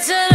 It's a